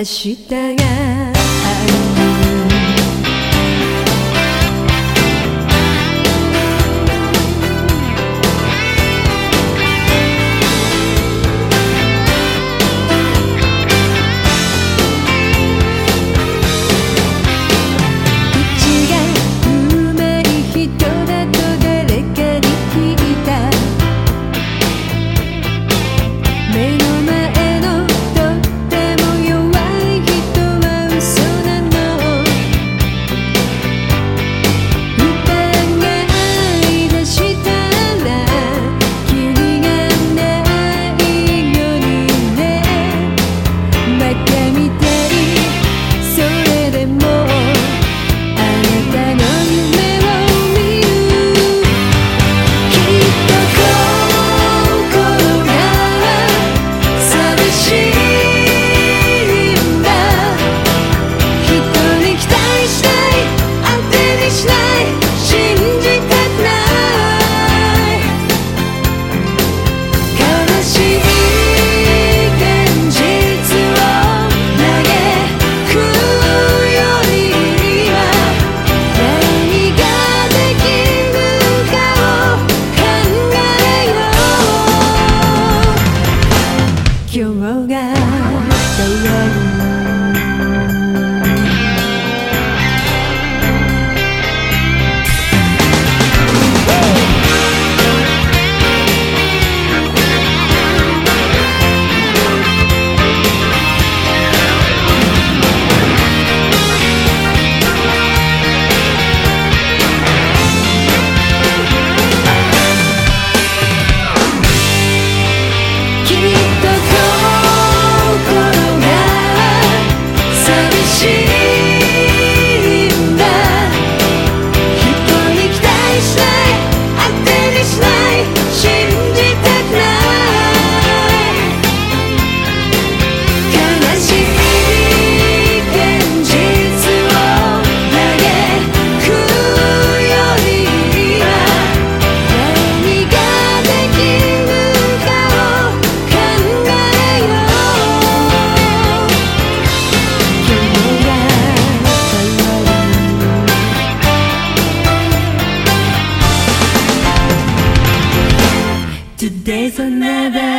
Agita. Schnell きっと心が寂しい。never